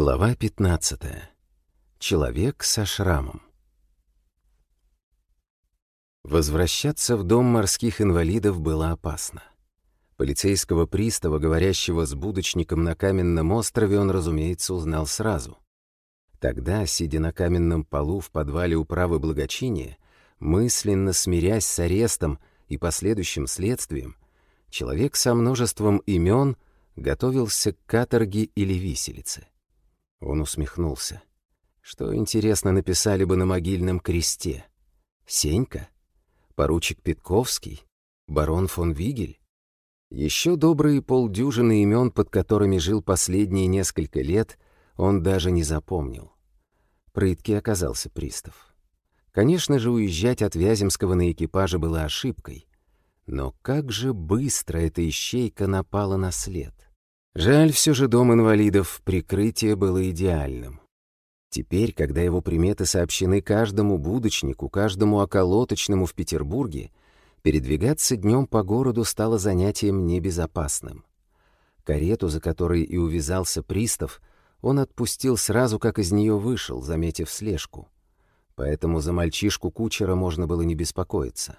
Глава 15. Человек со шрамом. Возвращаться в дом морских инвалидов было опасно. Полицейского пристава, говорящего с будочником на каменном острове, он, разумеется, узнал сразу. Тогда, сидя на каменном полу в подвале управы благочиния, мысленно смирясь с арестом и последующим следствием, человек со множеством имен готовился к каторге или виселице. Он усмехнулся. Что, интересно, написали бы на могильном кресте? Сенька? Поручик Питковский? Барон фон Вигель? Еще добрые полдюжины имен, под которыми жил последние несколько лет, он даже не запомнил. Прыткий оказался пристав. Конечно же, уезжать от Вяземского на экипаже было ошибкой. Но как же быстро эта ищейка напала на след. Жаль, все же дом инвалидов прикрытие было идеальным. Теперь, когда его приметы сообщены каждому будочнику, каждому околоточному в Петербурге, передвигаться днем по городу стало занятием небезопасным. Карету, за которой и увязался пристав, он отпустил сразу, как из нее вышел, заметив слежку. Поэтому за мальчишку кучера можно было не беспокоиться.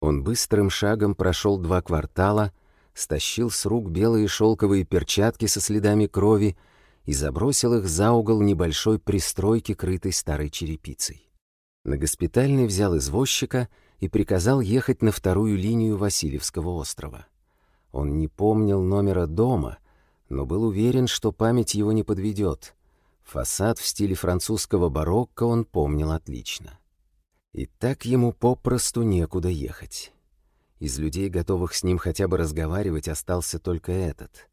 Он быстрым шагом прошел два квартала — стащил с рук белые шелковые перчатки со следами крови и забросил их за угол небольшой пристройки, крытой старой черепицей. На госпитальный взял извозчика и приказал ехать на вторую линию Васильевского острова. Он не помнил номера дома, но был уверен, что память его не подведет. Фасад в стиле французского барокко он помнил отлично. И так ему попросту некуда ехать. Из людей, готовых с ним хотя бы разговаривать, остался только этот.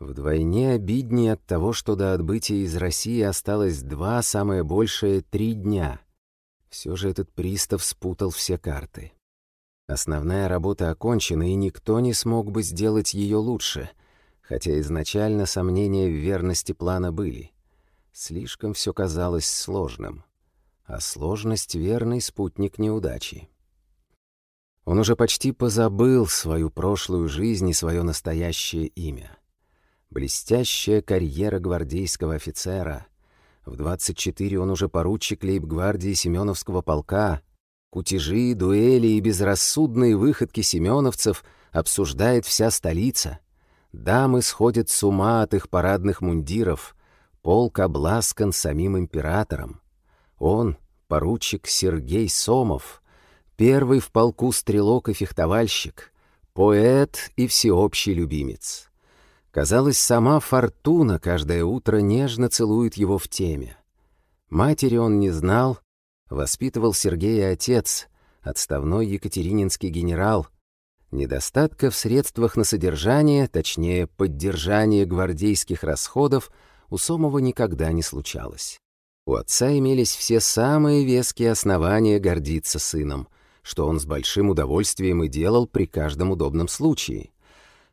Вдвойне обиднее от того, что до отбытия из России осталось два, самое большее — три дня. Все же этот пристав спутал все карты. Основная работа окончена, и никто не смог бы сделать ее лучше, хотя изначально сомнения в верности плана были. Слишком все казалось сложным. А сложность — верный спутник неудачи. Он уже почти позабыл свою прошлую жизнь и свое настоящее имя. Блестящая карьера гвардейского офицера. В 24 он уже поручик лейб-гвардии Семеновского полка. Кутежи, дуэли и безрассудные выходки семеновцев обсуждает вся столица. Дамы сходят с ума от их парадных мундиров. Полк обласкан самим императором. Он, поручик Сергей Сомов — Первый в полку стрелок и фехтовальщик, поэт и всеобщий любимец. Казалось, сама фортуна каждое утро нежно целует его в теме. Матери он не знал, воспитывал Сергея отец, отставной екатерининский генерал. Недостатка в средствах на содержание, точнее, поддержание гвардейских расходов у Сомова никогда не случалось. У отца имелись все самые веские основания гордиться сыном — что он с большим удовольствием и делал при каждом удобном случае.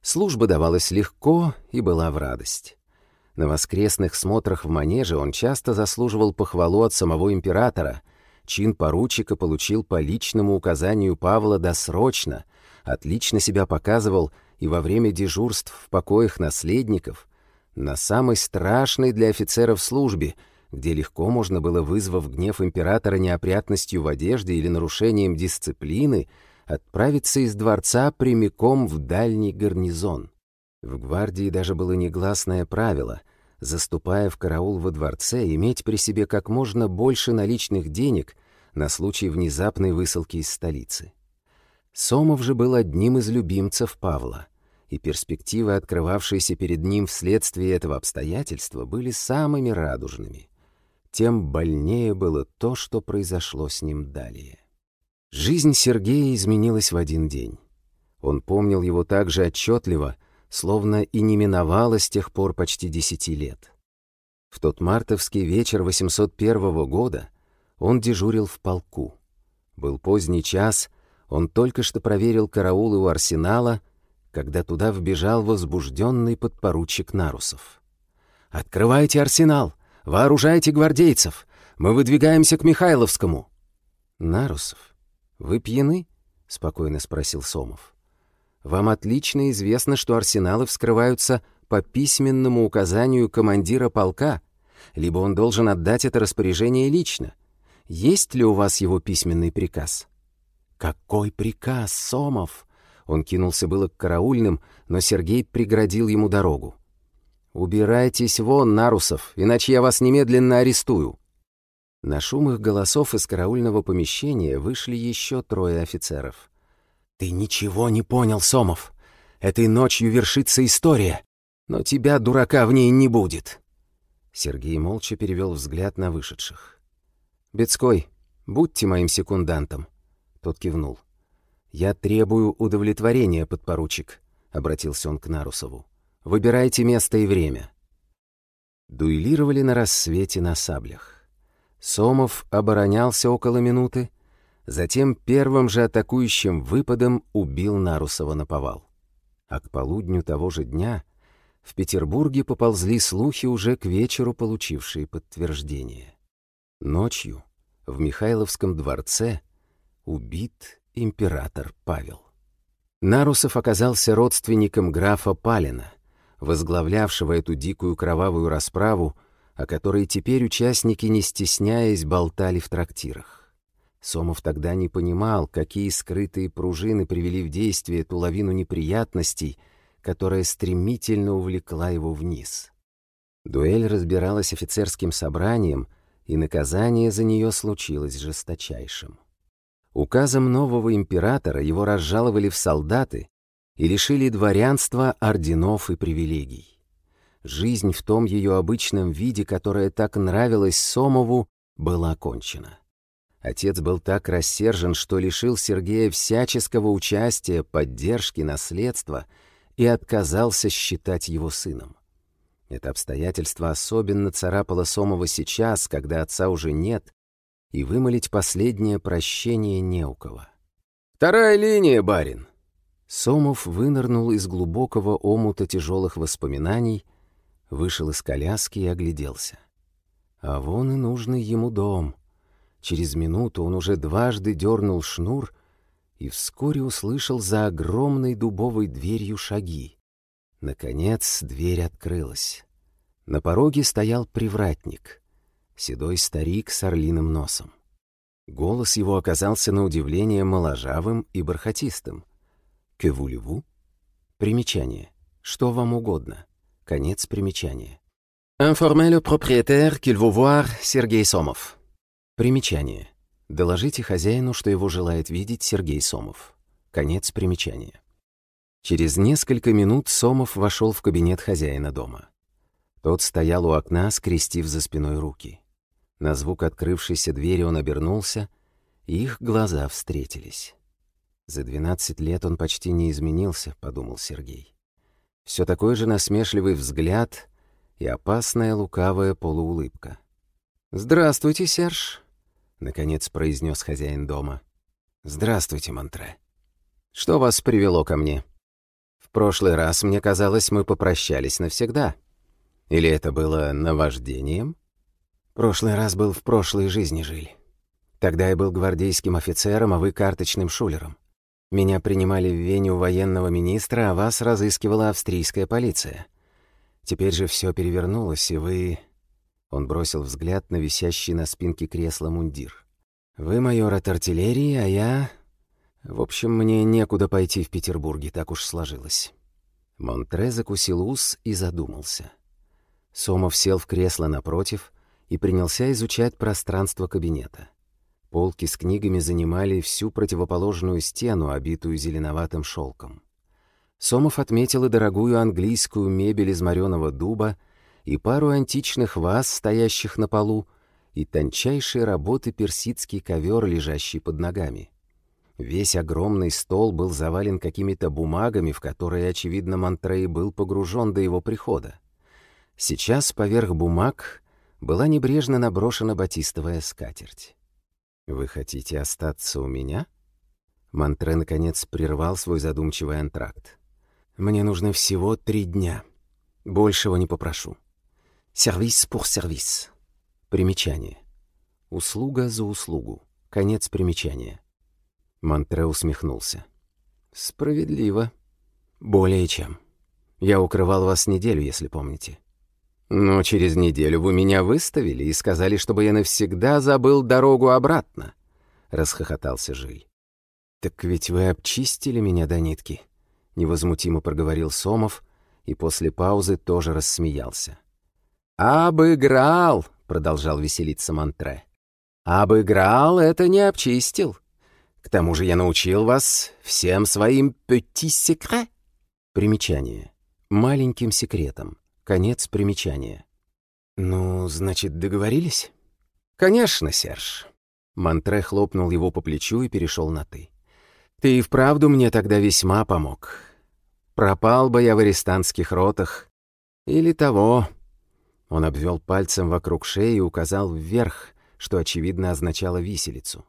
Служба давалась легко и была в радость. На воскресных смотрах в манеже он часто заслуживал похвалу от самого императора. Чин поручика получил по личному указанию Павла досрочно, отлично себя показывал и во время дежурств в покоях наследников, на самой страшной для офицеров службе — где легко можно было, вызвав гнев императора неопрятностью в одежде или нарушением дисциплины, отправиться из дворца прямиком в дальний гарнизон. В гвардии даже было негласное правило — заступая в караул во дворце, иметь при себе как можно больше наличных денег на случай внезапной высылки из столицы. Сомов же был одним из любимцев Павла, и перспективы, открывавшиеся перед ним вследствие этого обстоятельства, были самыми радужными тем больнее было то, что произошло с ним далее. Жизнь Сергея изменилась в один день. Он помнил его так же отчетливо, словно и не миновало с тех пор почти десяти лет. В тот мартовский вечер 801 года он дежурил в полку. Был поздний час, он только что проверил караулы у арсенала, когда туда вбежал возбужденный подпоручик Нарусов. «Открывайте арсенал! Вооружайте гвардейцев! Мы выдвигаемся к Михайловскому!» «Нарусов, вы пьяны?» — спокойно спросил Сомов. «Вам отлично известно, что арсеналы вскрываются по письменному указанию командира полка. либо он должен отдать это распоряжение лично. Есть ли у вас его письменный приказ?» «Какой приказ, Сомов?» Он кинулся было к караульным, но Сергей преградил ему дорогу. «Убирайтесь вон, Нарусов, иначе я вас немедленно арестую». На шум их голосов из караульного помещения вышли еще трое офицеров. «Ты ничего не понял, Сомов. Этой ночью вершится история, но тебя, дурака, в ней не будет». Сергей молча перевел взгляд на вышедших. «Бецкой, будьте моим секундантом». Тот кивнул. «Я требую удовлетворения, подпоручик», — обратился он к Нарусову. «Выбирайте место и время». Дуэлировали на рассвете на саблях. Сомов оборонялся около минуты, затем первым же атакующим выпадом убил Нарусова на повал. А к полудню того же дня в Петербурге поползли слухи, уже к вечеру получившие подтверждение. Ночью в Михайловском дворце убит император Павел. Нарусов оказался родственником графа Палина, возглавлявшего эту дикую кровавую расправу, о которой теперь участники, не стесняясь, болтали в трактирах. Сомов тогда не понимал, какие скрытые пружины привели в действие эту лавину неприятностей, которая стремительно увлекла его вниз. Дуэль разбиралась офицерским собранием, и наказание за нее случилось жесточайшим. Указом нового императора его разжаловали в солдаты и лишили дворянства, орденов и привилегий. Жизнь в том ее обычном виде, которая так нравилась Сомову, была окончена. Отец был так рассержен, что лишил Сергея всяческого участия, поддержки, наследства и отказался считать его сыном. Это обстоятельство особенно царапало Сомова сейчас, когда отца уже нет, и вымолить последнее прощение не у кого. «Вторая линия, барин!» Сомов вынырнул из глубокого омута тяжелых воспоминаний, вышел из коляски и огляделся. А вон и нужный ему дом. Через минуту он уже дважды дернул шнур и вскоре услышал за огромной дубовой дверью шаги. Наконец дверь открылась. На пороге стоял привратник седой старик с орлиным носом. Голос его оказался на удивление моложавым и бархатистым. «Que voulez-vous?» Примечание. «Что вам угодно?» Конец примечания. «Informez le propriétaire qu'il veut voir Сергей Сомов». Примечание. Доложите хозяину, что его желает видеть Сергей Сомов. Конец примечания. Через несколько минут Сомов вошел в кабинет хозяина дома. Тот стоял у окна, скрестив за спиной руки. На звук открывшейся двери он обернулся, и их глаза встретились. «За двенадцать лет он почти не изменился», — подумал Сергей. Все такой же насмешливый взгляд и опасная лукавая полуулыбка. «Здравствуйте, Серж», — наконец произнес хозяин дома. «Здравствуйте, Монтре. Что вас привело ко мне? В прошлый раз, мне казалось, мы попрощались навсегда. Или это было наваждением?» Прошлый раз был в прошлой жизни жили. Тогда я был гвардейским офицером, а вы карточным шулером. Меня принимали в Вене военного министра, а вас разыскивала австрийская полиция. Теперь же все перевернулось, и вы...» Он бросил взгляд на висящий на спинке кресла мундир. «Вы майор от артиллерии, а я...» «В общем, мне некуда пойти в Петербурге, так уж сложилось». Монтре закусил ус и задумался. Сомов сел в кресло напротив, и принялся изучать пространство кабинета. Полки с книгами занимали всю противоположную стену, обитую зеленоватым шелком. Сомов отметил и дорогую английскую мебель из мореного дуба, и пару античных ваз, стоящих на полу, и тончайшие работы персидский ковер, лежащий под ногами. Весь огромный стол был завален какими-то бумагами, в которые, очевидно, Монтрей был погружен до его прихода. Сейчас поверх бумаг была небрежно наброшена батистовая скатерть. «Вы хотите остаться у меня?» Монтре, наконец, прервал свой задумчивый антракт. «Мне нужно всего три дня. Большего не попрошу. Сервис пур сервис». Примечание. Услуга за услугу. Конец примечания. Монтре усмехнулся. «Справедливо. Более чем. Я укрывал вас неделю, если помните. Но через неделю вы меня выставили и сказали, чтобы я навсегда забыл дорогу обратно», — расхохотался Жиль. «Так ведь вы обчистили меня до нитки», — невозмутимо проговорил Сомов и после паузы тоже рассмеялся. «Обыграл», — продолжал веселиться Монтре. «Обыграл — это не обчистил. К тому же я научил вас всем своим petit секре». Примечание. Маленьким секретом. Конец примечания. «Ну, значит, договорились?» «Конечно, Серж». Монтре хлопнул его по плечу и перешел на «ты». «Ты и вправду мне тогда весьма помог. Пропал бы я в арестантских ротах. Или того». Он обвел пальцем вокруг шеи и указал вверх, что, очевидно, означало виселицу.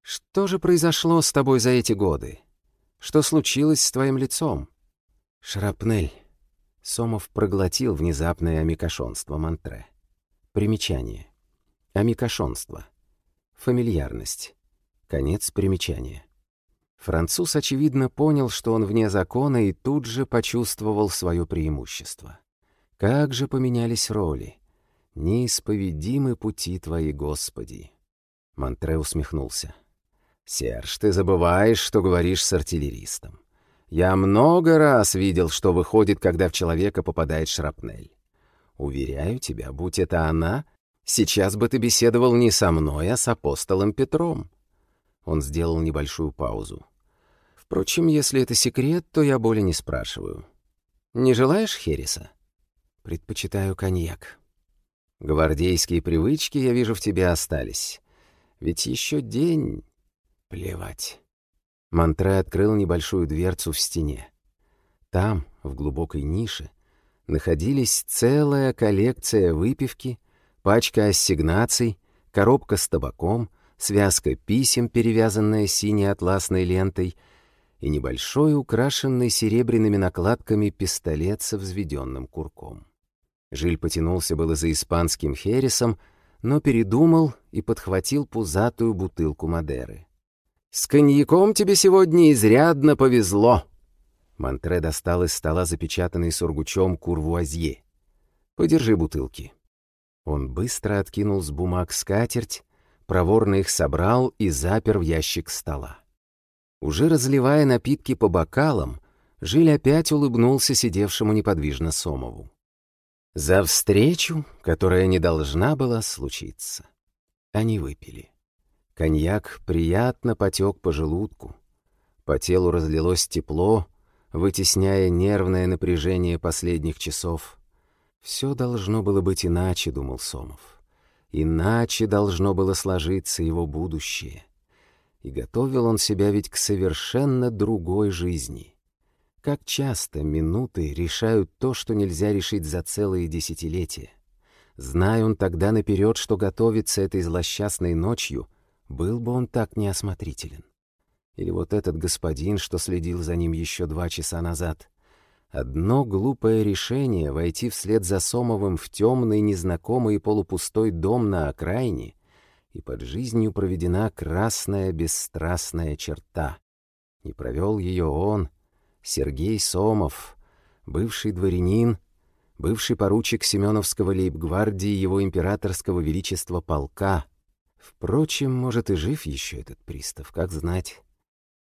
«Что же произошло с тобой за эти годы? Что случилось с твоим лицом?» «Шрапнель», Сомов проглотил внезапное амикошонство Монтре. Примечание. Амикошонство. Фамильярность. Конец примечания. Француз, очевидно, понял, что он вне закона, и тут же почувствовал свое преимущество. Как же поменялись роли! Неисповедимы пути твои, Господи! Монтре усмехнулся. «Серж, ты забываешь, что говоришь с артиллеристом. Я много раз видел, что выходит, когда в человека попадает шрапнель. Уверяю тебя, будь это она, сейчас бы ты беседовал не со мной, а с апостолом Петром. Он сделал небольшую паузу. Впрочем, если это секрет, то я более не спрашиваю. Не желаешь хереса? Предпочитаю коньяк. Гвардейские привычки, я вижу, в тебе остались. Ведь еще день... Плевать. Монтре открыл небольшую дверцу в стене. Там, в глубокой нише, находились целая коллекция выпивки, пачка ассигнаций, коробка с табаком, связка писем, перевязанная синей атласной лентой, и небольшой, украшенный серебряными накладками пистолет со взведенным курком. Жиль потянулся было за испанским хересом, но передумал и подхватил пузатую бутылку Мадеры. «С коньяком тебе сегодня изрядно повезло!» Монтре достал из стола запечатанный сургучом курвуазье. «Подержи бутылки». Он быстро откинул с бумаг скатерть, проворно их собрал и запер в ящик стола. Уже разливая напитки по бокалам, Жиль опять улыбнулся сидевшему неподвижно Сомову. За встречу, которая не должна была случиться. Они выпили. Коньяк приятно потек по желудку. По телу разлилось тепло, вытесняя нервное напряжение последних часов. Все должно было быть иначе, думал Сомов. Иначе должно было сложиться его будущее. И готовил он себя ведь к совершенно другой жизни. Как часто минуты решают то, что нельзя решить за целые десятилетия. Зная он тогда наперед, что готовится этой злосчастной ночью — был бы он так неосмотрителен. Или вот этот господин, что следил за ним еще два часа назад. Одно глупое решение — войти вслед за Сомовым в темный, незнакомый и полупустой дом на окраине, и под жизнью проведена красная бесстрастная черта. Не провел ее он, Сергей Сомов, бывший дворянин, бывший поручик Семеновского лейбгвардии его императорского величества полка — Впрочем, может и жив еще этот пристав, как знать.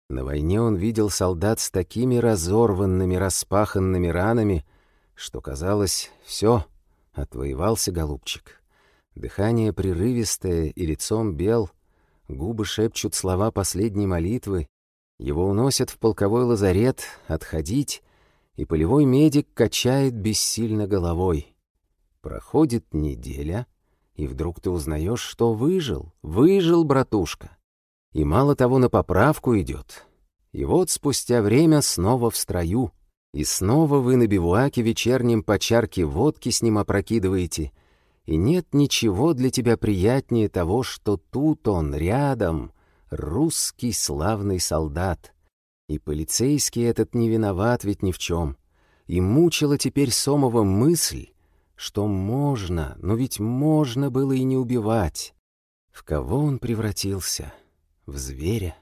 На войне он видел солдат с такими разорванными, распаханными ранами, что казалось, все, отвоевался голубчик. Дыхание прерывистое и лицом бел, губы шепчут слова последней молитвы, его уносят в полковой лазарет, отходить, и полевой медик качает бессильно головой. Проходит неделя — и вдруг ты узнаешь, что выжил, выжил, братушка. И мало того, на поправку идет. И вот спустя время снова в строю. И снова вы на бивуаке вечернем по чарке водки с ним опрокидываете. И нет ничего для тебя приятнее того, что тут он, рядом, русский славный солдат. И полицейский этот не виноват ведь ни в чем. И мучила теперь Сомова мысль, что можно, но ведь можно было и не убивать. В кого он превратился? В зверя?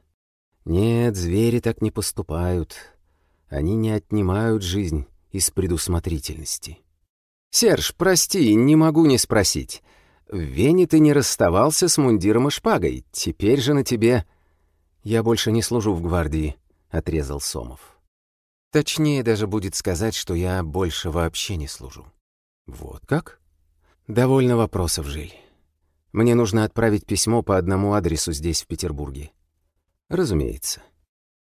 Нет, звери так не поступают. Они не отнимают жизнь из предусмотрительности. «Серж, прости, не могу не спросить. В Вене ты не расставался с мундиром и шпагой. Теперь же на тебе...» «Я больше не служу в гвардии», — отрезал Сомов. «Точнее даже будет сказать, что я больше вообще не служу». «Вот как?» «Довольно вопросов, Жиль. Мне нужно отправить письмо по одному адресу здесь, в Петербурге». «Разумеется».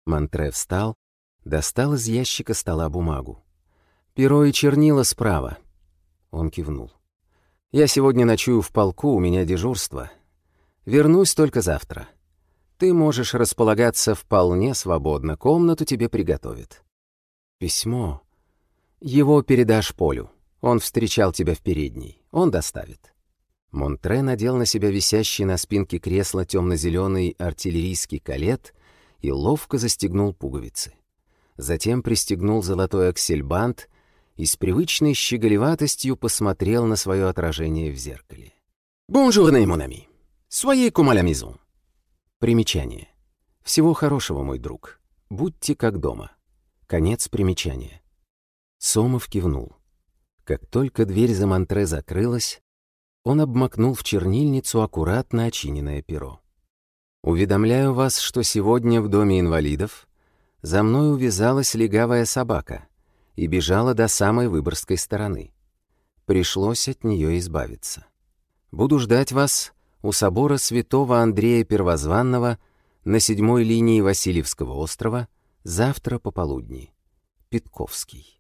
Монтре встал, достал из ящика стола бумагу. «Перо и чернила справа». Он кивнул. «Я сегодня ночую в полку, у меня дежурство. Вернусь только завтра. Ты можешь располагаться вполне свободно, комнату тебе приготовят». «Письмо. Его передашь Полю. Он встречал тебя в передней. Он доставит». Монтре надел на себя висящий на спинке кресла темно-зеленый артиллерийский колет и ловко застегнул пуговицы. Затем пристегнул золотой аксельбант и с привычной щеголеватостью посмотрел на свое отражение в зеркале. «Bonjour, mon ami! Soyez comme à la maison!» Примечание. «Всего хорошего, мой друг. Будьте как дома». Конец примечания. Сомов кивнул. Как только дверь за Монтре закрылась, он обмакнул в чернильницу аккуратно очиненное перо. «Уведомляю вас, что сегодня в Доме инвалидов за мной увязалась легавая собака и бежала до самой Выборгской стороны. Пришлось от нее избавиться. Буду ждать вас у собора святого Андрея Первозванного на седьмой линии Васильевского острова завтра пополудни. Питковский.